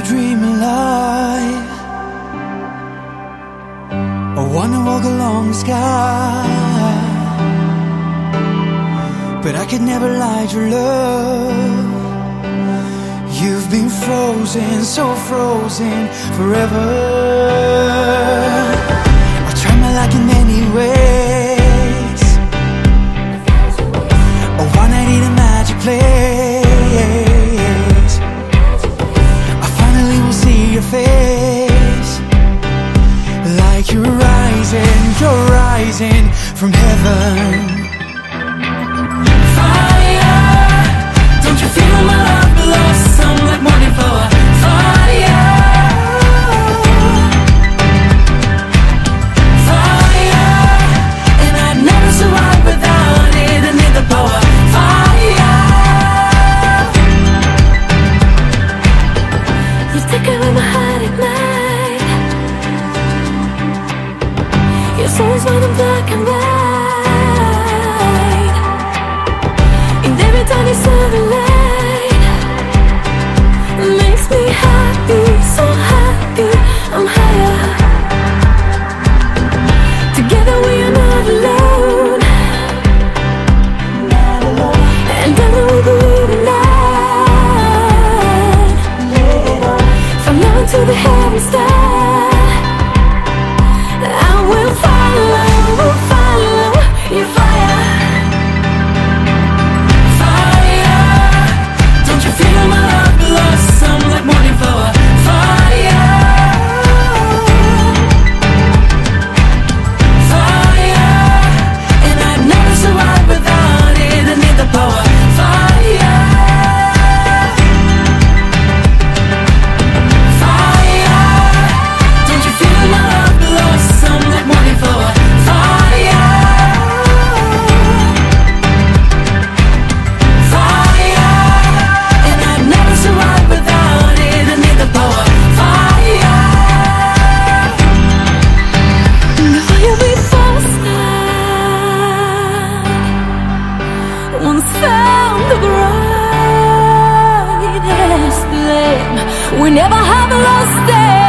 your dream alive I wanna walk along the sky. But I could never lie to love. You've been frozen so frozen forever. face. Like you're rising you're rising from heaven. we never have lost it.